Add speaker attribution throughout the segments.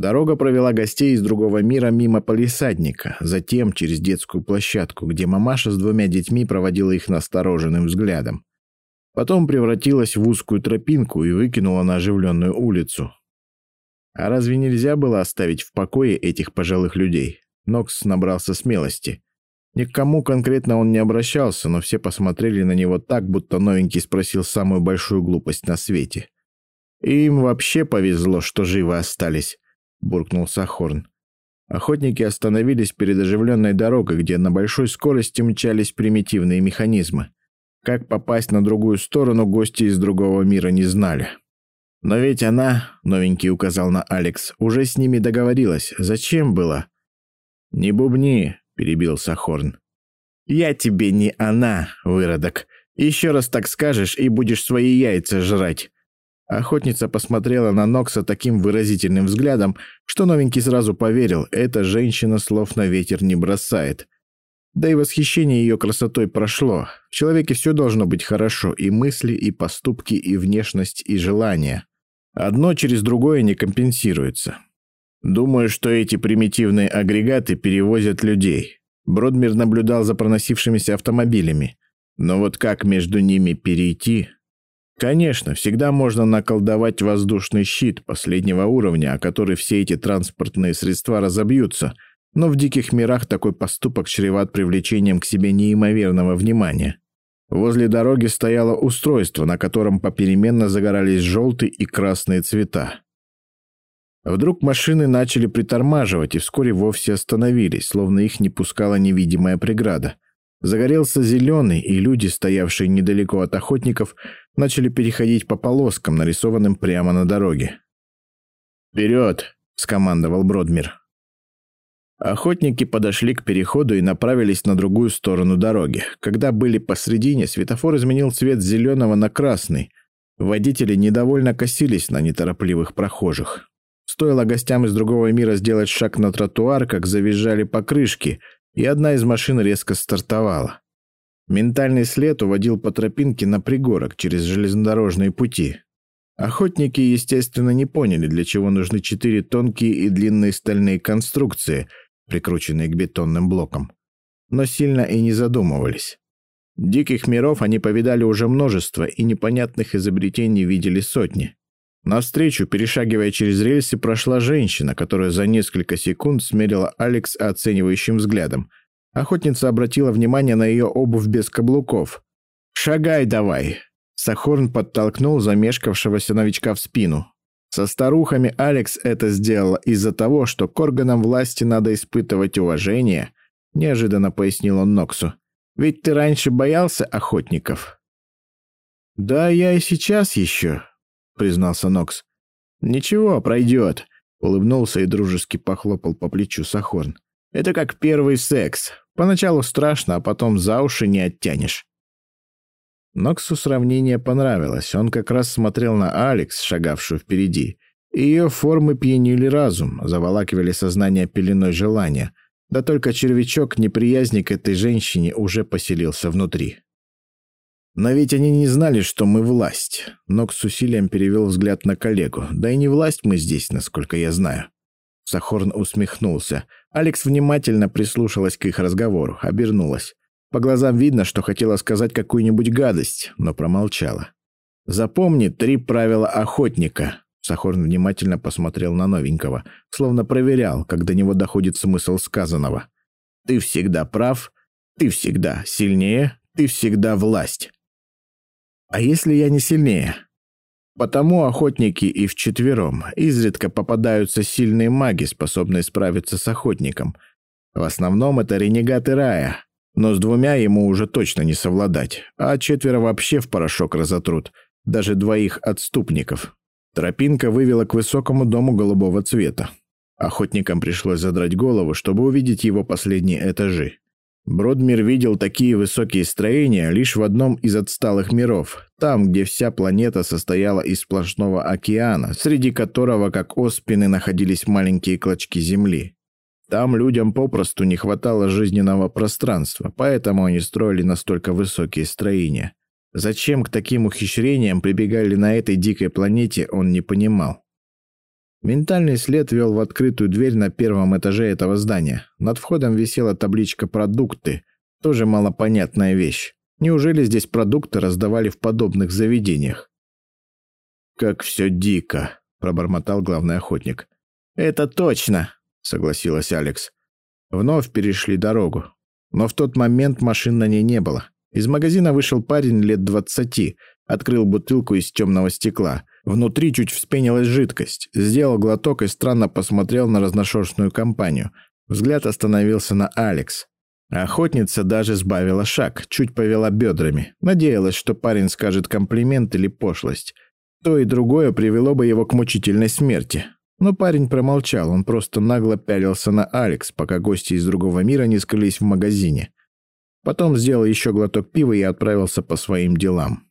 Speaker 1: Дорога провела гостей из другого мира мимо полисадника, затем через детскую площадку, где мамаша с двумя детьми проводила их настороженным взглядом. Потом превратилась в узкую тропинку и выкинула на оживленную улицу. А разве нельзя было оставить в покое этих пожилых людей? Нокс набрался смелости. Ни к кому конкретно он не обращался, но все посмотрели на него так, будто новенький спросил самую большую глупость на свете. И им вообще повезло, что живы остались. — буркнул Сахорн. Охотники остановились перед оживленной дорогой, где на большой скорости мчались примитивные механизмы. Как попасть на другую сторону, гости из другого мира не знали. «Но ведь она, — новенький указал на Алекс, — уже с ними договорилась. Зачем было?» «Не бубни», — перебил Сахорн. «Я тебе не она, выродок. Еще раз так скажешь, и будешь свои яйца жрать. Охотница посмотрела на Нокса таким выразительным взглядом, что новенький сразу поверил, эта женщина слов на ветер не бросает. Да и восхищение ее красотой прошло. В человеке все должно быть хорошо, и мысли, и поступки, и внешность, и желания. Одно через другое не компенсируется. Думаю, что эти примитивные агрегаты перевозят людей. Бродмир наблюдал за проносившимися автомобилями. Но вот как между ними перейти, Конечно, всегда можно наколдовать воздушный щит последнего уровня, о который все эти транспортные средства разобьются, но в диких мирах такой поступок чреват привлечением к себе неимоверного внимания. Возле дороги стояло устройство, на котором попеременно загорались желтые и красные цвета. Вдруг машины начали притормаживать и вскоре вовсе остановились, словно их не пускала невидимая преграда – Загорелся зеленый, и люди, стоявшие недалеко от охотников, начали переходить по полоскам, нарисованным прямо на дороге. «Вперед!» — скомандовал Бродмир. Охотники подошли к переходу и направились на другую сторону дороги. Когда были посредине, светофор изменил цвет зеленого на красный. Водители недовольно косились на неторопливых прохожих. Стоило гостям из другого мира сделать шаг на тротуар, как завизжали покрышки — и одна из машин резко стартовала. Ментальный след уводил по тропинке на пригорок через железнодорожные пути. Охотники, естественно, не поняли, для чего нужны четыре тонкие и длинные стальные конструкции, прикрученные к бетонным блокам. Но сильно и не задумывались. Диких миров они повидали уже множество и непонятных изобретений видели сотни. Навстречу, перешагивая через рельсы, прошла женщина, которая за несколько секунд смерила Алекс оценивающим взглядом. Охотница обратила внимание на ее обувь без каблуков. «Шагай давай!» Сахорн подтолкнул замешкавшегося новичка в спину. Со старухами Алекс это сделала из-за того, что к органам власти надо испытывать уважение, неожиданно пояснил он Ноксу. «Ведь ты раньше боялся охотников?» «Да, я и сейчас еще», признался Нокс. «Ничего, пройдет», — улыбнулся и дружески похлопал по плечу Сахорн. «Это как первый секс. Поначалу страшно, а потом за уши не оттянешь». Ноксу сравнение понравилось. Он как раз смотрел на Алекс, шагавшую впереди. Ее формы пьянили разум, заволакивали сознание пеленой желания. Да только червячок неприязни к этой женщине уже поселился внутри. Но ведь они не знали, что мы власть. Нок с усилием перевел взгляд на коллегу. Да и не власть мы здесь, насколько я знаю. Сахорн усмехнулся. Алекс внимательно прислушалась к их разговору, обернулась. По глазам видно, что хотела сказать какую-нибудь гадость, но промолчала. «Запомни три правила охотника». Сахорн внимательно посмотрел на новенького, словно проверял, как до него доходит смысл сказанного. «Ты всегда прав, ты всегда сильнее, ты всегда власть». А если я не сильнее? Потому охотники и вчетвером. Изредка попадаются сильные маги, способные справиться с охотником. В основном это ренегаты рая, но с двумя ему уже точно не совладать, а четверо вообще в порошок разотрут, даже двоих отступников. Тропинка вывела к высокому дому голубого цвета. Охотникам пришлось задрать голову, чтобы увидеть его последние этажи. Бродмир видел такие высокие строения лишь в одном из отсталых миров, там, где вся планета состояла из сплошного океана, среди которого, как оспины, находились маленькие клочки земли. Там людям попросту не хватало жизненного пространства, поэтому они строили настолько высокие строения. Зачем к таким ухищрениям прибегали на этой дикой планете, он не понимал. Ментальный след вел в открытую дверь на первом этаже этого здания. Над входом висела табличка «Продукты». Тоже малопонятная вещь. Неужели здесь продукты раздавали в подобных заведениях? «Как все дико», — пробормотал главный охотник. «Это точно», — согласилась Алекс. Вновь перешли дорогу. Но в тот момент машин на ней не было. Из магазина вышел парень лет двадцати, открыл бутылку из темного стекла. Внутри чуть вспенилась жидкость. Сделал глоток и странно посмотрел на разношерстную компанию. Взгляд остановился на Алекс. Охотница даже сбавила шаг, чуть повела бедрами. Надеялась, что парень скажет комплимент или пошлость. То и другое привело бы его к мучительной смерти. Но парень промолчал, он просто нагло пялился на Алекс, пока гости из другого мира не скрылись в магазине. Потом сделал еще глоток пива и отправился по своим делам.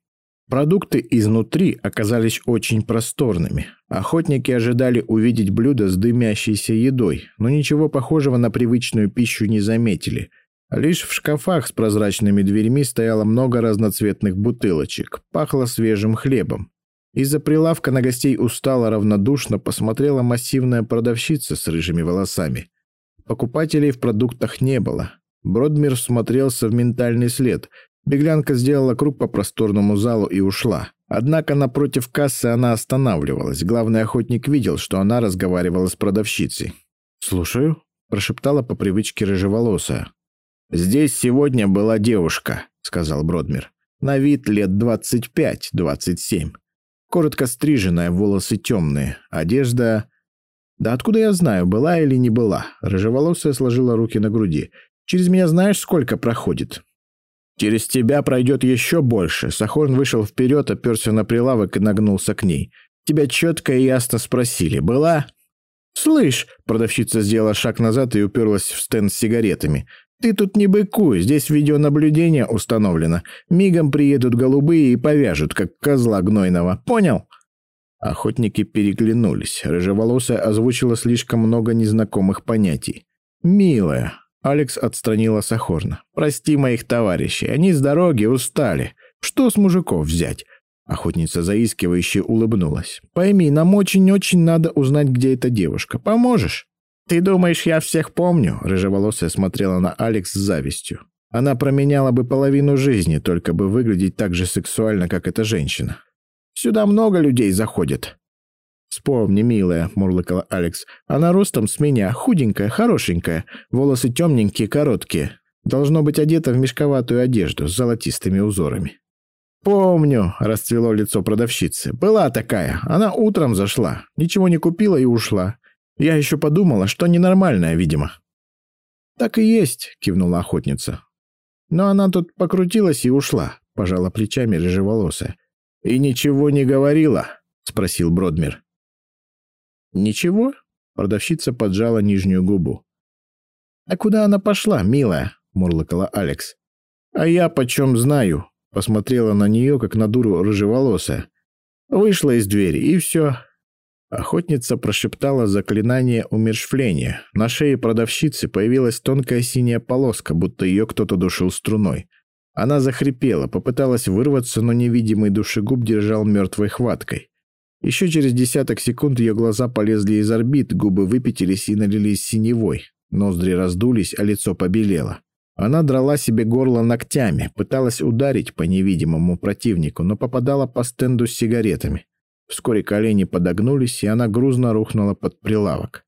Speaker 1: Продукты изнутри оказались очень просторными. Охотники ожидали увидеть блюдо с дымящейся едой, но ничего похожего на привычную пищу не заметили. Лишь в шкафах с прозрачными дверьми стояло много разноцветных бутылочек, пахло свежим хлебом. Из-за прилавка на гостей устало равнодушно посмотрела массивная продавщица с рыжими волосами. Покупателей в продуктах не было. Бродмир смотрелся в ментальный след, Беглянка сделала круг по просторному залу и ушла. Однако напротив кассы она останавливалась. Главный охотник видел, что она разговаривала с продавщицей. «Слушаю», – прошептала по привычке рыжеволосая. «Здесь сегодня была девушка», – сказал Бродмир. «На вид лет двадцать пять-двадцать семь. Коротко стриженная, волосы темные. Одежда...» «Да откуда я знаю, была или не была?» Рыжеволосая сложила руки на груди. «Через меня знаешь, сколько проходит?» Через тебя пройдет еще больше. Сахорн вышел вперед, оперся на прилавок и нагнулся к ней. Тебя четко и ясно спросили. Была? «Слышь!» – продавщица сделала шаг назад и уперлась в стенд с сигаретами. «Ты тут не быкуй, здесь видеонаблюдение установлено. Мигом приедут голубые и повяжут, как козла гнойного. Понял?» Охотники переглянулись. Рыжеволосая озвучила слишком много незнакомых понятий. «Милая, Алекс отстранила Сахорна. «Прости моих товарищей, они с дороги устали. Что с мужиков взять?» Охотница заискивающе улыбнулась. «Пойми, нам очень-очень надо узнать, где эта девушка. Поможешь?» «Ты думаешь, я всех помню?» Рыжеволосая смотрела на Алекс с завистью. Она променяла бы половину жизни, только бы выглядеть так же сексуально, как эта женщина. «Сюда много людей заходит. «Вспомни, милая», — мурлыкала Алекс. «Она ростом с меня, худенькая, хорошенькая, волосы темненькие, короткие. Должно быть одета в мешковатую одежду с золотистыми узорами». «Помню», — расцвело лицо продавщицы. «Была такая. Она утром зашла. Ничего не купила и ушла. Я еще подумала, что ненормальная, видимо». «Так и есть», — кивнула охотница. «Но она тут покрутилась и ушла», — пожала плечами рыжеволосая. «И ничего не говорила?» — спросил Бродмир. «Ничего?» — продавщица поджала нижнюю губу. «А куда она пошла, милая?» — мурлыкала Алекс. «А я почем знаю?» — посмотрела на нее, как на дуру рыжеволосая. Вышла из двери, и все. Охотница прошептала заклинание умершвления. На шее продавщицы появилась тонкая синяя полоска, будто ее кто-то душил струной. Она захрипела, попыталась вырваться, но невидимый душегуб держал мертвой хваткой. Еще через десяток секунд ее глаза полезли из орбит, губы выпятились и налились синевой. Ноздри раздулись, а лицо побелело. Она драла себе горло ногтями, пыталась ударить по невидимому противнику, но попадала по стенду с сигаретами. Вскоре колени подогнулись, и она грузно рухнула под прилавок.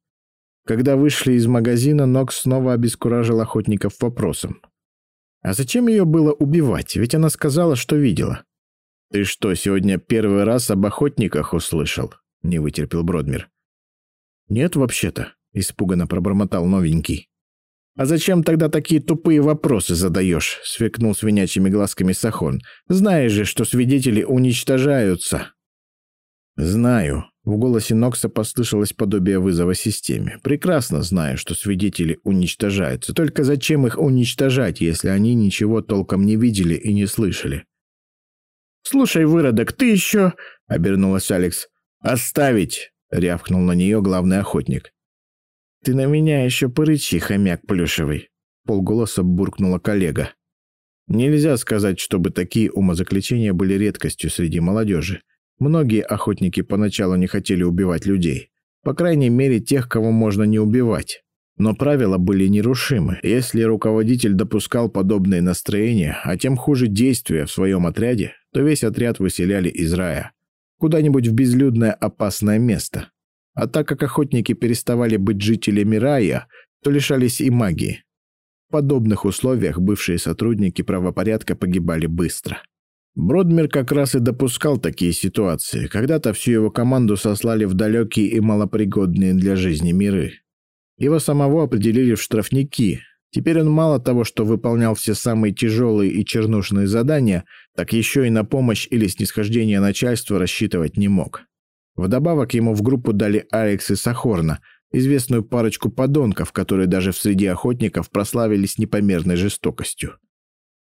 Speaker 1: Когда вышли из магазина, Нокс снова обескуражил охотников вопросом. А зачем ее было убивать? Ведь она сказала, что видела. «Ты что, сегодня первый раз об охотниках услышал?» — не вытерпел Бродмир. «Нет, вообще-то», — испуганно пробормотал новенький. «А зачем тогда такие тупые вопросы задаешь?» — сверкнул свинячьими глазками Сахон. «Знаешь же, что свидетели уничтожаются». «Знаю». В голосе Нокса послышалось подобие вызова системе. «Прекрасно знаю, что свидетели уничтожаются. Только зачем их уничтожать, если они ничего толком не видели и не слышали?» «Слушай, выродок, ты еще...» — обернулась Алекс. «Оставить!» — рявкнул на нее главный охотник. «Ты на меня еще порычи, хомяк плюшевый!» — полголоса буркнула коллега. Нельзя сказать, чтобы такие умозаключения были редкостью среди молодежи. Многие охотники поначалу не хотели убивать людей. По крайней мере, тех, кого можно не убивать. Но правила были нерушимы. Если руководитель допускал подобные настроения, а тем хуже действия в своем отряде, то весь отряд выселяли из рая. Куда-нибудь в безлюдное опасное место. А так как охотники переставали быть жителями рая, то лишались и магии. В подобных условиях бывшие сотрудники правопорядка погибали быстро. Бродмер как раз и допускал такие ситуации. Когда-то всю его команду сослали в далекие и малопригодные для жизни миры. Его самого определили в штрафники. Теперь он мало того, что выполнял все самые тяжелые и чернушные задания, так еще и на помощь или снисхождение начальства рассчитывать не мог. Вдобавок ему в группу дали Алекс и Сахорна, известную парочку подонков, которые даже в среди охотников прославились непомерной жестокостью.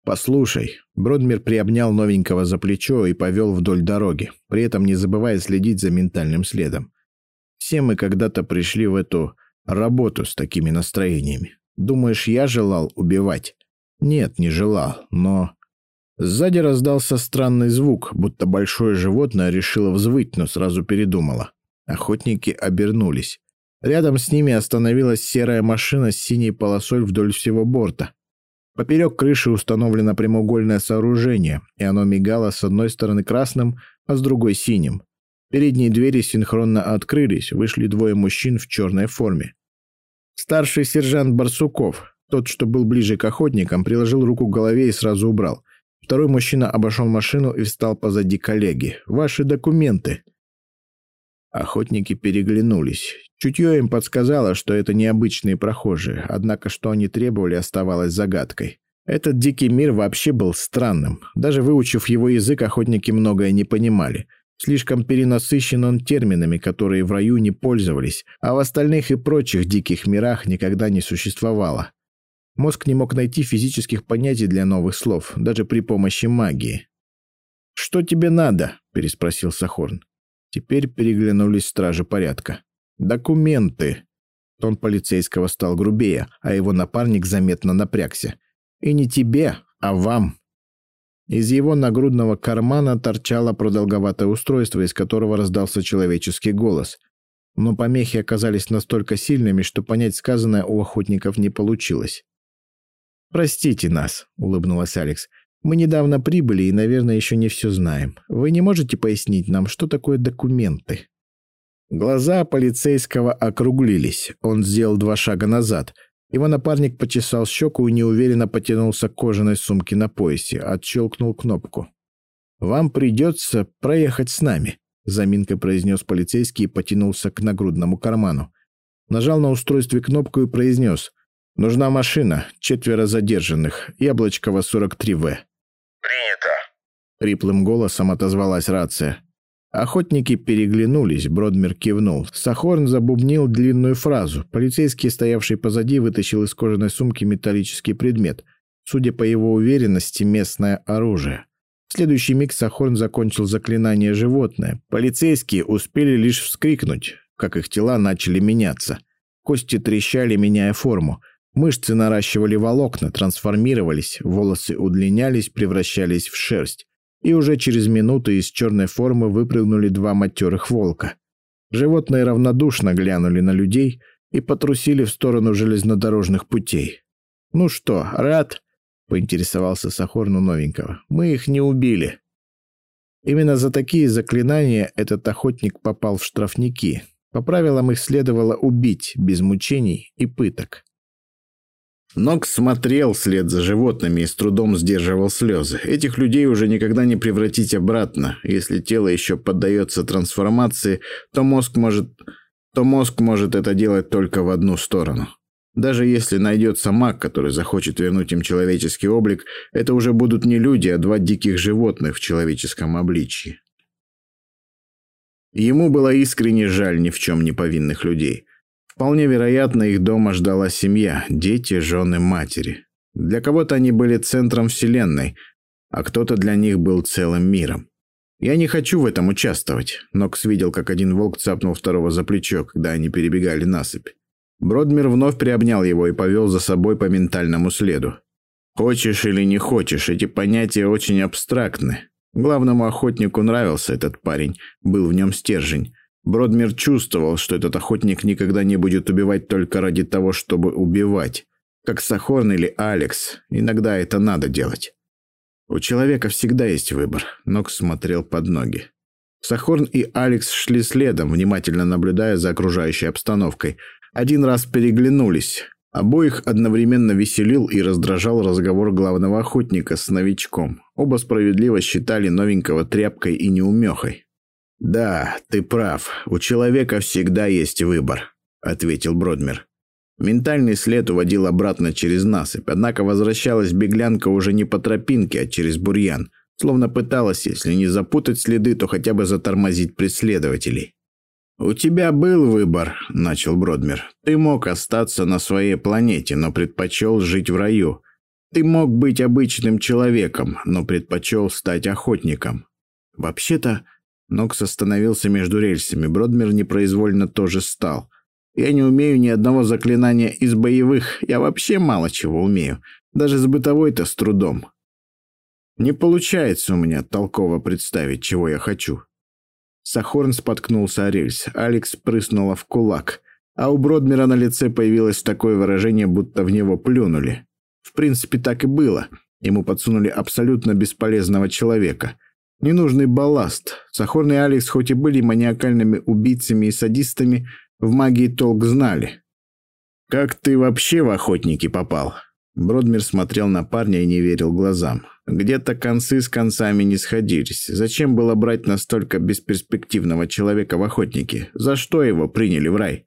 Speaker 1: «Послушай», — Бродмир приобнял новенького за плечо и повел вдоль дороги, при этом не забывая следить за ментальным следом. «Все мы когда-то пришли в эту работу с такими настроениями. Думаешь, я желал убивать?» «Нет, не желал, но...» Сзади раздался странный звук, будто большое животное решило взвыть, но сразу передумало. Охотники обернулись. Рядом с ними остановилась серая машина с синей полосой вдоль всего борта. Поперек крыши установлено прямоугольное сооружение, и оно мигало с одной стороны красным, а с другой синим. Передние двери синхронно открылись, вышли двое мужчин в черной форме. Старший сержант Барсуков, тот, что был ближе к охотникам, приложил руку к голове и сразу убрал. Второй мужчина обошел машину и встал позади коллеги. «Ваши документы!» Охотники переглянулись. Чутье им подсказало, что это необычные прохожие, однако что они требовали, оставалось загадкой. Этот дикий мир вообще был странным. Даже выучив его язык, охотники многое не понимали. Слишком перенасыщен он терминами, которые в раю не пользовались, а в остальных и прочих диких мирах никогда не существовало. Мозг не мог найти физических понятий для новых слов, даже при помощи магии. «Что тебе надо?» – переспросил Сахорн. Теперь переглянулись стражи порядка. «Документы!» Тон полицейского стал грубее, а его напарник заметно напрягся. «И не тебе, а вам!» Из его нагрудного кармана торчало продолговатое устройство, из которого раздался человеческий голос. Но помехи оказались настолько сильными, что понять сказанное у охотников не получилось. «Простите нас», — улыбнулась Алекс. Мы недавно прибыли и, наверное, еще не все знаем. Вы не можете пояснить нам, что такое документы?» Глаза полицейского округлились. Он сделал два шага назад. Его напарник почесал щеку и неуверенно потянулся к кожаной сумке на поясе, отщелкнул кнопку. «Вам придется проехать с нами», — заминкой произнес полицейский и потянулся к нагрудному карману. Нажал на устройстве кнопку и произнес «Нужна машина, четверо задержанных, Яблочкова 43В».
Speaker 2: «Принято!»
Speaker 1: — Риплым голосом отозвалась рация. Охотники переглянулись, Бродмер кивнул. Сахорн забубнил длинную фразу. Полицейский, стоявший позади, вытащил из кожаной сумки металлический предмет. Судя по его уверенности, местное оружие. В следующий миг Сахорн закончил заклинание «животное». Полицейские успели лишь вскрикнуть, как их тела начали меняться. Кости трещали, меняя форму. Мышцы наращивали волокна, трансформировались, волосы удлинялись, превращались в шерсть. И уже через минуту из черной формы выпрыгнули два матерых волка. Животные равнодушно глянули на людей и потрусили в сторону железнодорожных путей. «Ну что, рад?» — поинтересовался Сахорну новенького. «Мы их не убили». Именно за такие заклинания этот охотник попал в штрафники. По правилам их следовало убить без мучений и пыток. Нокс смотрел вслед за животными и с трудом сдерживал слезы. Этих людей уже никогда не превратить обратно. Если тело еще поддается трансформации, то мозг может, то мозг может это делать только в одну сторону. Даже если найдется маг, который захочет вернуть им человеческий облик, это уже будут не люди, а два диких животных в человеческом обличии. Ему было искренне жаль ни в чем не повинных людей. Вполне вероятно, их дома ждала семья, дети, жены, матери. Для кого-то они были центром вселенной, а кто-то для них был целым миром. Я не хочу в этом участвовать. Нокс видел, как один волк цапнул второго за плечо, когда они перебегали насыпь. Бродмир вновь приобнял его и повел за собой по ментальному следу. Хочешь или не хочешь, эти понятия очень абстрактны. Главному охотнику нравился этот парень, был в нем стержень. Бродмир чувствовал, что этот охотник никогда не будет убивать только ради того, чтобы убивать. Как Сахорн или Алекс, иногда это надо делать. У человека всегда есть выбор. Нокс смотрел под ноги. Сахорн и Алекс шли следом, внимательно наблюдая за окружающей обстановкой. Один раз переглянулись. Обоих одновременно веселил и раздражал разговор главного охотника с новичком. Оба справедливо считали новенького тряпкой и неумехой. «Да, ты прав. У человека всегда есть выбор», — ответил Бродмер. Ментальный след уводил обратно через насыпь, однако возвращалась беглянка уже не по тропинке, а через бурьян, словно пыталась, если не запутать следы, то хотя бы затормозить преследователей. «У тебя был выбор», — начал Бродмер. «Ты мог остаться на своей планете, но предпочел жить в раю. Ты мог быть обычным человеком, но предпочел стать охотником. Вообще-то, Нокс остановился между рельсами. Бродмер непроизвольно тоже стал. «Я не умею ни одного заклинания из боевых. Я вообще мало чего умею. Даже с бытовой-то с трудом. Не получается у меня толково представить, чего я хочу». Сахорн споткнулся о рельс. Алекс прыснула в кулак. А у Бродмера на лице появилось такое выражение, будто в него плюнули. В принципе, так и было. Ему подсунули абсолютно бесполезного человека – Ненужный балласт. Сахорный и Алекс хоть и были маниакальными убийцами и садистами, в магии толк знали. «Как ты вообще в охотники попал?» Бродмир смотрел на парня и не верил глазам. Где-то концы с концами не сходились. Зачем было брать настолько бесперспективного человека в охотники? За что его приняли в рай?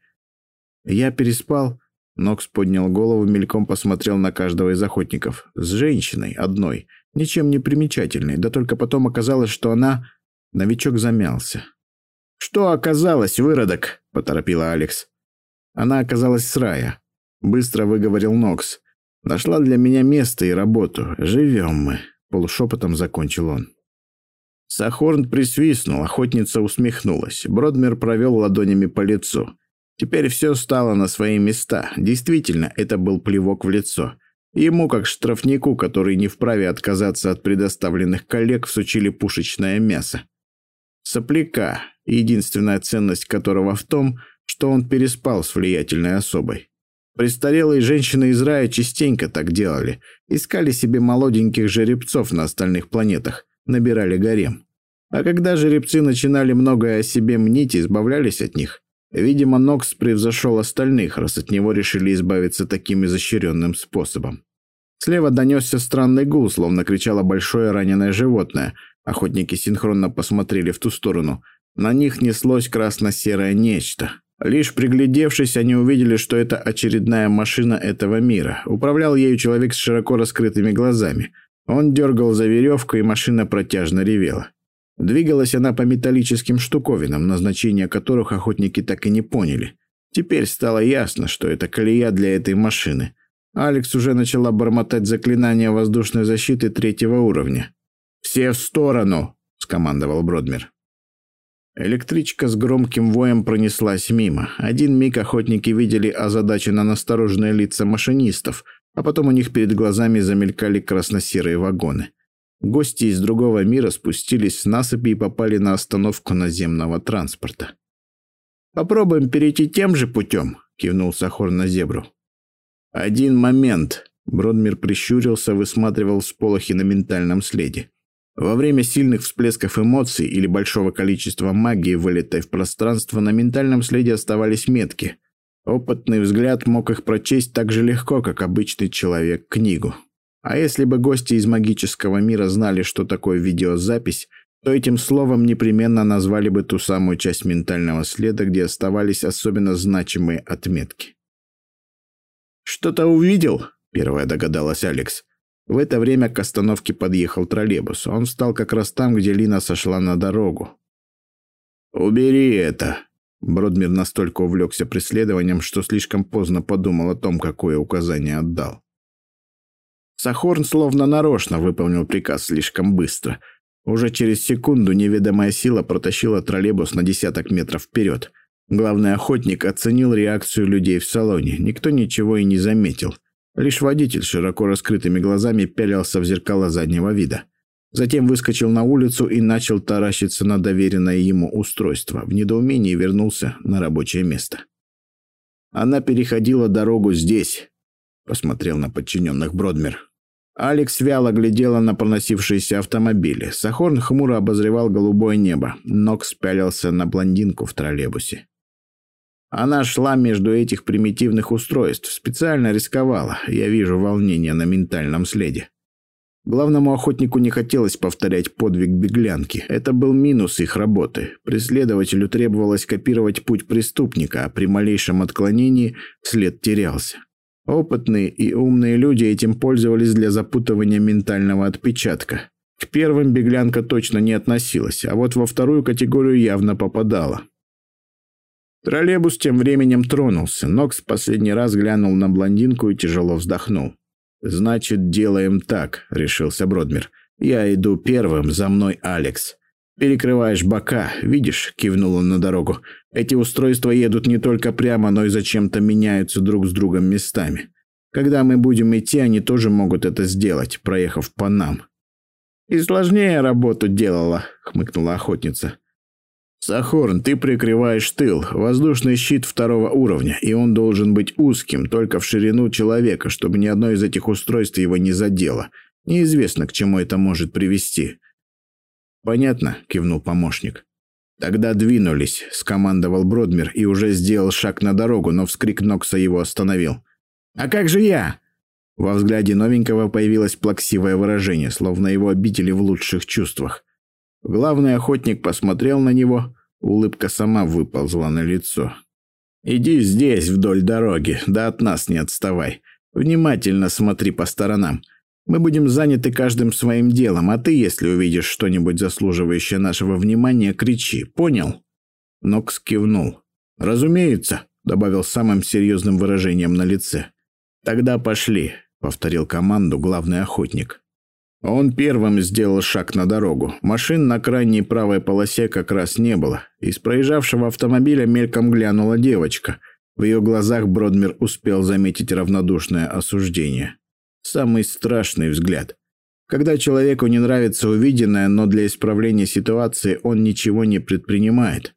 Speaker 1: Я переспал. Нокс поднял голову, мельком посмотрел на каждого из охотников. С женщиной, одной. Ничем не примечательной, да только потом оказалось, что она... Новичок замялся. «Что оказалось, выродок?» – поторопила Алекс. Она оказалась с рая. Быстро выговорил Нокс. «Нашла для меня место и работу. Живем мы», – полушепотом закончил он. Сахорн присвистнул, охотница усмехнулась. Бродмер провел ладонями по лицу. Теперь все стало на свои места. Действительно, это был плевок в лицо. Ему, как штрафнику, который не вправе отказаться от предоставленных коллег, всучили пушечное мясо. Сопляка, единственная ценность которого в том, что он переспал с влиятельной особой. Престарелые женщины из рая частенько так делали. Искали себе молоденьких жеребцов на остальных планетах, набирали гарем. А когда жеребцы начинали многое о себе мнить, избавлялись от них. Видимо, Нокс превзошел остальных, раз от него решили избавиться таким изощренным способом. Слева донесся странный гул, словно кричало большое раненое животное. Охотники синхронно посмотрели в ту сторону. На них неслось красно-серое нечто. Лишь приглядевшись, они увидели, что это очередная машина этого мира. Управлял ею человек с широко раскрытыми глазами. Он дергал за веревку, и машина протяжно ревела. Двигалась она по металлическим штуковинам, назначение которых охотники так и не поняли. Теперь стало ясно, что это колея для этой машины. Алекс уже начала бормотать заклинания воздушной защиты третьего уровня. «Все в сторону!» – скомандовал Бродмер. Электричка с громким воем пронеслась мимо. Один миг охотники видели озадаченно настороженные лица машинистов, а потом у них перед глазами замелькали красно-серые вагоны. Гости из другого мира спустились с насыпи и попали на остановку наземного транспорта. «Попробуем перейти тем же путем», — кивнул Сахор на зебру. «Один момент», — Бродмир прищурился, высматривал сполохи на ментальном следе. Во время сильных всплесков эмоций или большого количества магии, вылетой в пространство, на ментальном следе оставались метки. Опытный взгляд мог их прочесть так же легко, как обычный человек книгу. А если бы гости из магического мира знали, что такое видеозапись, то этим словом непременно назвали бы ту самую часть ментального следа, где оставались особенно значимые отметки. «Что-то увидел?» – первая догадалась Алекс. В это время к остановке подъехал троллейбус. Он встал как раз там, где Лина сошла на дорогу. «Убери это!» Бродмир настолько увлекся преследованием, что слишком поздно подумал о том, какое указание отдал. Сахорн словно нарочно выполнил приказ слишком быстро. Уже через секунду неведомая сила протащила троллейбус на десяток метров вперед. Главный охотник оценил реакцию людей в салоне. Никто ничего и не заметил. Лишь водитель широко раскрытыми глазами пялился в зеркало заднего вида. Затем выскочил на улицу и начал таращиться на доверенное ему устройство. В недоумении вернулся на рабочее место. «Она переходила дорогу здесь», — посмотрел на подчиненных Бродмер. Алекс вяло глядела на проносившиеся автомобили. Сахорн хмуро обозревал голубое небо. Нокс пялился на блондинку в троллейбусе. Она шла между этих примитивных устройств, специально рисковала. Я вижу волнение на ментальном следе. Главному охотнику не хотелось повторять подвиг беглянки. Это был минус их работы. Преследователю требовалось копировать путь преступника, а при малейшем отклонении след терялся. Опытные и умные люди этим пользовались для запутывания ментального отпечатка. К первым беглянка точно не относилась, а вот во вторую категорию явно попадала. Троллейбус тем временем тронулся. Нокс последний раз глянул на блондинку и тяжело вздохнул. «Значит, делаем так», — решился Бродмер. «Я иду первым, за мной Алекс. Перекрываешь бока, видишь?» — кивнул он на дорогу. «Эти устройства едут не только прямо, но и зачем-то меняются друг с другом местами. Когда мы будем идти, они тоже могут это сделать, проехав по нам». «И сложнее работу делала», — хмыкнула охотница. «Сахорн, ты прикрываешь тыл, воздушный щит второго уровня, и он должен быть узким, только в ширину человека, чтобы ни одно из этих устройств его не задело. Неизвестно, к чему это может привести». «Понятно», — кивнул помощник. «Тогда двинулись», — скомандовал Бродмер и уже сделал шаг на дорогу, но вскрик Нокса его остановил. «А как же я?» Во взгляде новенького появилось плаксивое выражение, словно его обидели в лучших чувствах. Главный охотник посмотрел на него, улыбка сама выползла на лицо. «Иди здесь, вдоль дороги, да от нас не отставай. Внимательно смотри по сторонам. Мы будем заняты каждым своим делом, а ты, если увидишь что-нибудь заслуживающее нашего внимания, кричи. Понял?» Нокс кивнул. «Разумеется», — добавил самым серьезным выражением на лице. «Тогда пошли», — повторил команду главный охотник. Он первым сделал шаг на дорогу. Машин на крайней правой полосе как раз не было. Из проезжавшего автомобиля мельком глянула девочка. В ее глазах Бродмер успел заметить равнодушное осуждение. Самый страшный взгляд. Когда человеку не нравится увиденное, но для исправления ситуации он ничего не предпринимает.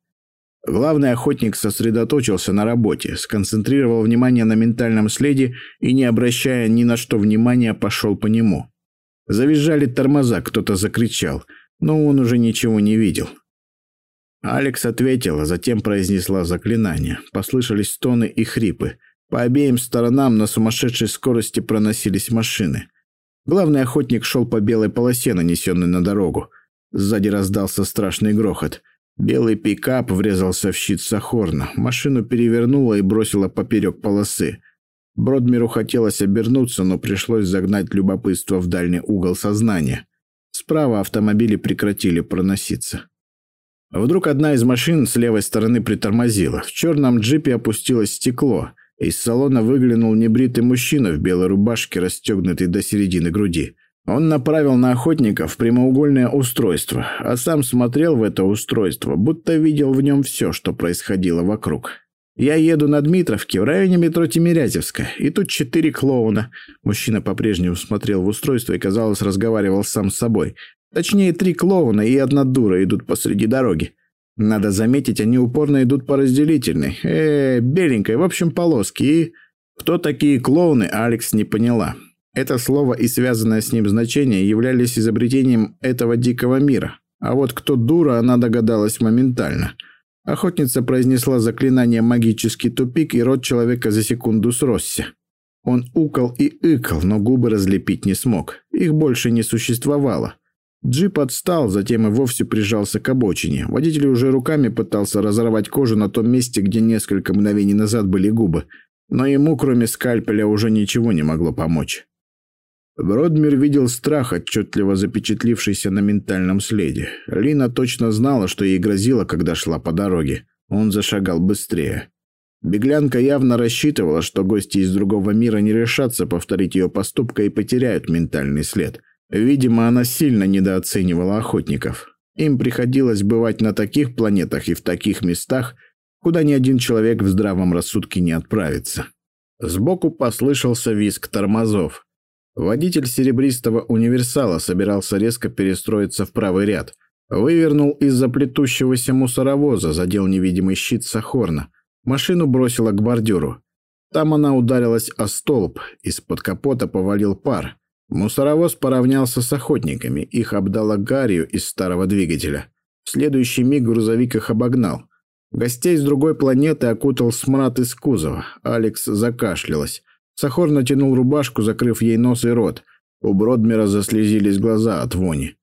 Speaker 1: Главный охотник сосредоточился на работе, сконцентрировал внимание на ментальном следе и, не обращая ни на что внимания, пошел по нему. Завизжали тормоза, кто-то закричал, но он уже ничего не видел. Алекс ответила, затем произнесла заклинание. Послышались стоны и хрипы. По обеим сторонам на сумасшедшей скорости проносились машины. Главный охотник шел по белой полосе, нанесенной на дорогу. Сзади раздался страшный грохот. Белый пикап врезался в щит Сахорна. Машину перевернуло и бросило поперек полосы. Бродмеру хотелось обернуться, но пришлось загнать любопытство в дальний угол сознания. Справа автомобили прекратили проноситься. Вдруг одна из машин с левой стороны притормозила. В черном джипе опустилось стекло. Из салона выглянул небритый мужчина в белой рубашке, расстегнутый до середины груди. Он направил на охотников прямоугольное устройство, а сам смотрел в это устройство, будто видел в нем все, что происходило вокруг. Я еду на Дмитровке в районе метро Тимирязевская, и тут четыре клоуна. Мужчина по-прежнему смотрел в устройство и, казалось, разговаривал сам с собой. Точнее, три клоуна и одна дура идут посреди дороги. Надо заметить, они упорно идут по разделительной. Э, беленькой, в общем, полоски. И... Кто такие клоуны, Алекс не поняла. Это слово и связанное с ним значение являлись изобретением этого дикого мира. А вот кто дура, она догадалась моментально – Охотница произнесла заклинание «магический тупик», и рот человека за секунду сросся. Он укал и ыкал, но губы разлепить не смог. Их больше не существовало. Джип отстал, затем и вовсе прижался к обочине. Водитель уже руками пытался разорвать кожу на том месте, где несколько мгновений назад были губы. Но ему, кроме скальпеля, уже ничего не могло помочь. Бродмир видел страх, отчетливо запечатлившийся на ментальном следе. Лина точно знала, что ей грозило, когда шла по дороге. Он зашагал быстрее. Беглянка явно рассчитывала, что гости из другого мира не решатся повторить ее поступка и потеряют ментальный след. Видимо, она сильно недооценивала охотников. Им приходилось бывать на таких планетах и в таких местах, куда ни один человек в здравом рассудке не отправится. Сбоку послышался визг тормозов. Водитель серебристого универсала собирался резко перестроиться в правый ряд. Вывернул из-за плетущегося мусоровоза, задел невидимый щит Сахорна. Машину бросило к бордюру. Там она ударилась о столб, из-под капота повалил пар. Мусоровоз поравнялся с охотниками, их обдало гарью из старого двигателя. В следующий миг грузовик их обогнал. Гостей с другой планеты окутал смрад из кузова. Алекс закашлялась. Сахор натянул рубашку, закрыв ей нос и рот. У Бродмера заслезились глаза от вони.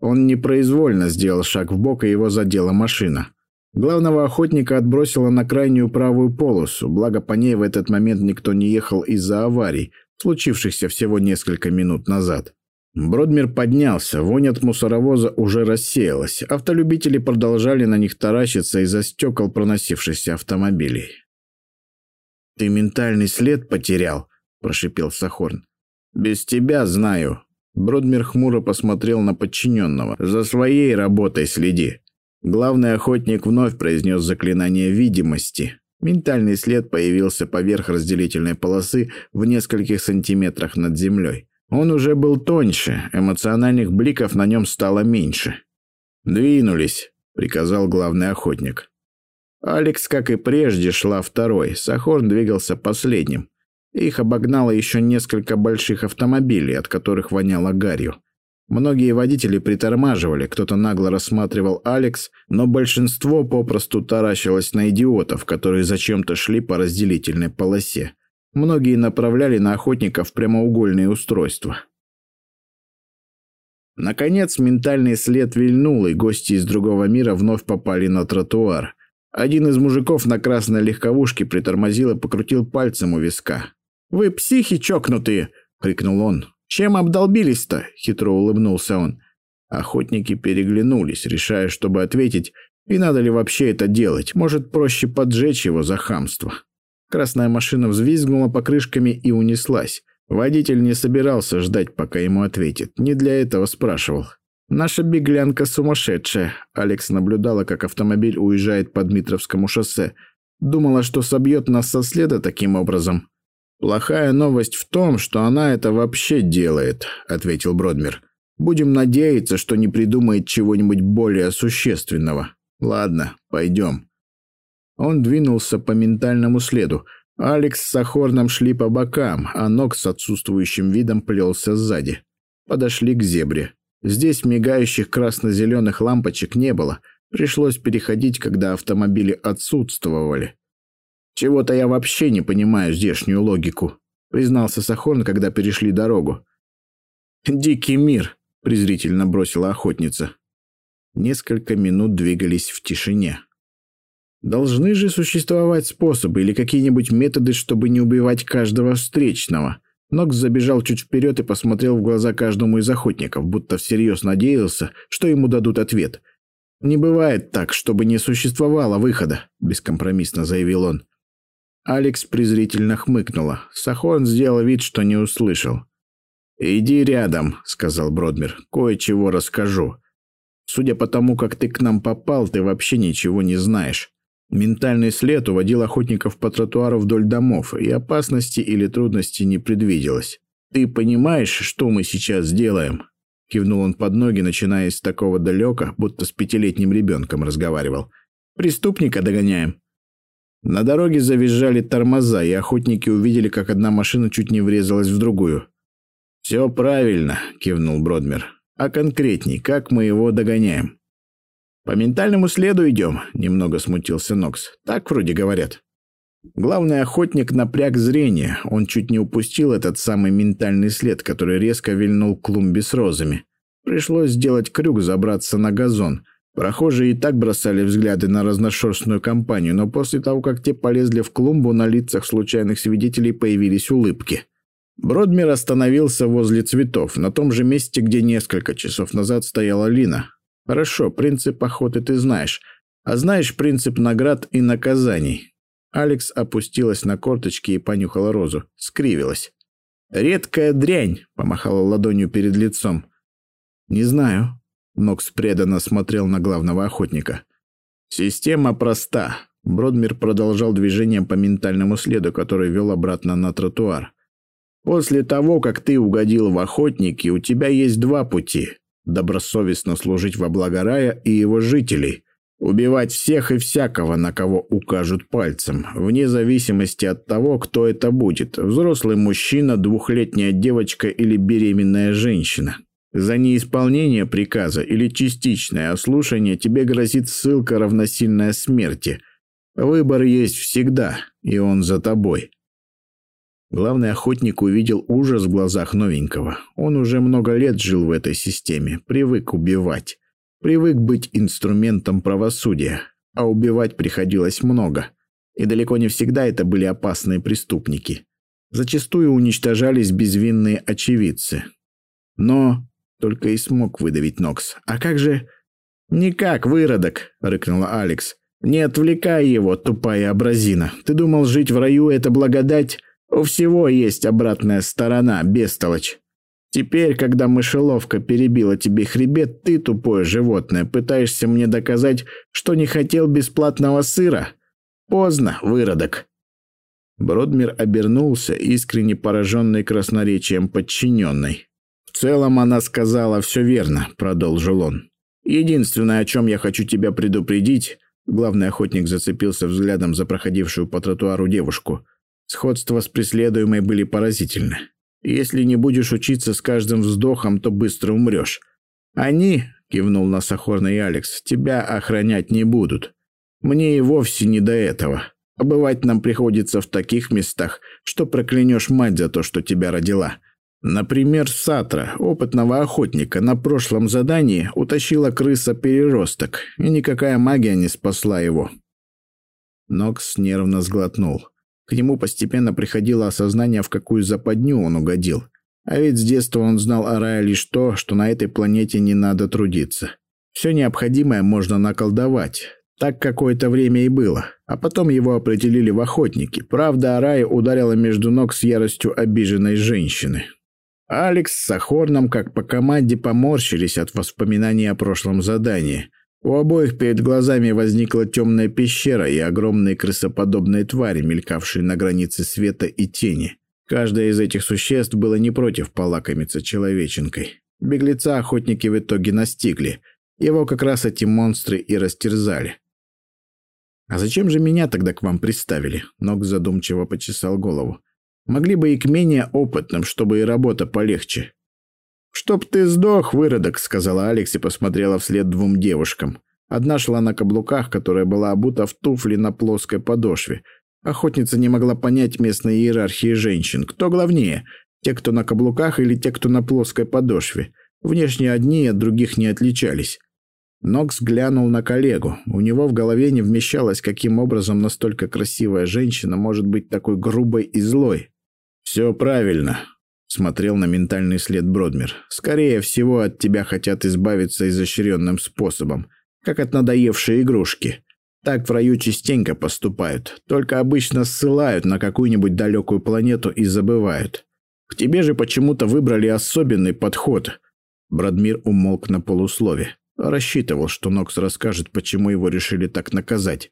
Speaker 1: Он непроизвольно сделал шаг в бок, и его задела машина. Главного охотника отбросило на крайнюю правую полосу, благо по ней в этот момент никто не ехал из-за аварий, случившихся всего несколько минут назад. Бродмир поднялся, вонь от мусоровоза уже рассеялась, автолюбители продолжали на них таращиться из-за стекол проносившихся автомобилей. «Ты ментальный след потерял», – прошипел Сахорн. «Без тебя знаю». Бродмир хмуро посмотрел на подчиненного. «За своей работой следи». Главный охотник вновь произнес заклинание видимости. Ментальный след появился поверх разделительной полосы в нескольких сантиметрах над землей. Он уже был тоньше, эмоциональных бликов на нем стало меньше. «Двинулись», — приказал главный охотник. Алекс, как и прежде, шла второй, Сахорн двигался последним. Их обогнало еще несколько больших автомобилей, от которых воняло гарью. Многие водители притормаживали, кто-то нагло рассматривал Алекс, но большинство попросту таращилось на идиотов, которые зачем-то шли по разделительной полосе. Многие направляли на охотников прямоугольные устройства. Наконец, ментальный след вильнул, и гости из другого мира вновь попали на тротуар. Один из мужиков на красной легковушке притормозил и покрутил пальцем у виска. «Вы психи чокнутые!» — крикнул он. «Чем обдолбились-то?» — хитро улыбнулся он. Охотники переглянулись, решая, чтобы ответить, и надо ли вообще это делать. Может, проще поджечь его за хамство. Красная машина взвизгнула покрышками и унеслась. Водитель не собирался ждать, пока ему ответит. Не для этого спрашивал. «Наша беглянка сумасшедшая», — Алекс наблюдала, как автомобиль уезжает по Дмитровскому шоссе. Думала, что собьет нас со следа таким образом. «Плохая новость в том, что она это вообще делает», — ответил Бродмер. «Будем надеяться, что не придумает чего-нибудь более существенного. Ладно, пойдем». Он двинулся по ментальному следу. Алекс с Сахорном шли по бокам, а Нок с отсутствующим видом плелся сзади. Подошли к зебре. Здесь мигающих красно-зеленых лампочек не было. Пришлось переходить, когда автомобили отсутствовали. «Чего-то я вообще не понимаю здешнюю логику», — признался Сахорн, когда перешли дорогу. «Дикий мир», — презрительно бросила охотница. Несколько минут двигались в тишине. Должны же существовать способы или какие-нибудь методы, чтобы не убивать каждого встречного. Нокс забежал чуть вперед и посмотрел в глаза каждому из охотников, будто всерьез надеялся, что ему дадут ответ. «Не бывает так, чтобы не существовало выхода», – бескомпромиссно заявил он. Алекс презрительно хмыкнула. Сахон сделал вид, что не услышал. «Иди рядом», — сказал Бродмер. «Кое-чего расскажу. Судя по тому, как ты к нам попал, ты вообще ничего не знаешь. Ментальный след уводил охотников по тротуару вдоль домов, и опасности или трудности не предвиделось. Ты понимаешь, что мы сейчас сделаем?» Кивнул он под ноги, начиная с такого далека, будто с пятилетним ребенком разговаривал. «Преступника догоняем». На дороге завизжали тормоза, и охотники увидели, как одна машина чуть не врезалась в другую. «Все правильно», — кивнул Бродмер. «А конкретней, как мы его догоняем?» «По ментальному следу идем», — немного смутился Нокс. «Так вроде говорят». Главный охотник напряг зрение. Он чуть не упустил этот самый ментальный след, который резко вильнул к клумбе с розами. Пришлось сделать крюк, забраться на газон — Прохожие и так бросали взгляды на разношерстную компанию, но после того, как те полезли в клумбу, на лицах случайных свидетелей появились улыбки. Бродмир остановился возле цветов, на том же месте, где несколько часов назад стояла Лина. «Хорошо, принцип охоты ты знаешь. А знаешь принцип наград и наказаний?» Алекс опустилась на корточки и понюхала розу. Скривилась. «Редкая дрянь!» — помахала ладонью перед лицом. «Не знаю», Нокс преданно смотрел на главного охотника. «Система проста». Бродмир продолжал движение по ментальному следу, который вел обратно на тротуар. После того, как ты угодил в охотники, у тебя есть два пути – добросовестно служить во благо рая и его жителей, убивать всех и всякого, на кого укажут пальцем, вне зависимости от того, кто это будет – взрослый мужчина, двухлетняя девочка или беременная женщина. За неисполнение приказа или частичное ослушание тебе грозит ссылка равносильная смерти. Выбор есть всегда, и он за тобой. Главный охотник увидел ужас в глазах новенького. Он уже много лет жил в этой системе, привык убивать. Привык быть инструментом правосудия. А убивать приходилось много. И далеко не всегда это были опасные преступники. Зачастую уничтожались безвинные очевидцы. Но только и смог выдавить Нокс. «А как же...» «Никак, выродок!» — рыкнула Алекс. «Не отвлекай его, тупая абразина. Ты думал, жить в раю — это благодать? У всего есть обратная сторона, бестолочь. Теперь, когда мышеловка перебила тебе хребет, ты, тупое животное, пытаешься мне доказать, что не хотел бесплатного сыра? Поздно, выродок. Бродмир обернулся, искренне пораженный красноречием подчиненной. «В целом она сказала все верно», — продолжил он. «Единственное, о чем я хочу тебя предупредить...» Главный охотник зацепился взглядом за проходившую по тротуару девушку. Сходство с преследуемой были поразительны. Если не будешь учиться с каждым вздохом, то быстро умрешь. Они, кивнул на Алекс, тебя охранять не будут. Мне и вовсе не до этого. Побывать нам приходится в таких местах, что проклянешь мать за то, что тебя родила. Например, Сатра, опытного охотника, на прошлом задании утащила крыса-переросток, и никакая магия не спасла его. Нокс нервно сглотнул. К нему постепенно приходило осознание, в какую западню он угодил. А ведь с детства он знал о рае лишь то, что на этой планете не надо трудиться. Все необходимое можно наколдовать. Так какое-то время и было. А потом его определили в охотники. Правда, Арая ударила между ног с яростью обиженной женщины. Алекс с Сахорном, как по команде, поморщились от воспоминаний о прошлом задании – у обоих перед глазами возникла темная пещера и огромные крысоподобные твари, мелькавшие на границе света и тени. Каждое из этих существ было не против полакомиться человеченкой. Беглеца охотники в итоге настигли. Его как раз эти монстры и растерзали. «А зачем же меня тогда к вам приставили?» Ног задумчиво почесал голову. «Могли бы и к менее опытным, чтобы и работа полегче. «Чтоб ты сдох, выродок», — сказала Алекс и посмотрела вслед двум девушкам. Одна шла на каблуках, которая была обута в туфли на плоской подошве. Охотница не могла понять местной иерархии женщин. Кто главнее? Те, кто на каблуках или те, кто на плоской подошве? Внешне одни от других не отличались. Нокс глянул на коллегу. У него в голове не вмещалось, каким образом настолько красивая женщина может быть такой грубой и злой. «Все правильно», Смотрел на ментальный след Бродмер. «Скорее всего, от тебя хотят избавиться изощренным способом, как от надоевшей игрушки. Так в раю частенько поступают, только обычно ссылают на какую-нибудь далекую планету и забывают. К тебе же почему-то выбрали особенный подход». Брадмир умолк на полуслове. Рассчитывал, что Нокс расскажет, почему его решили так наказать.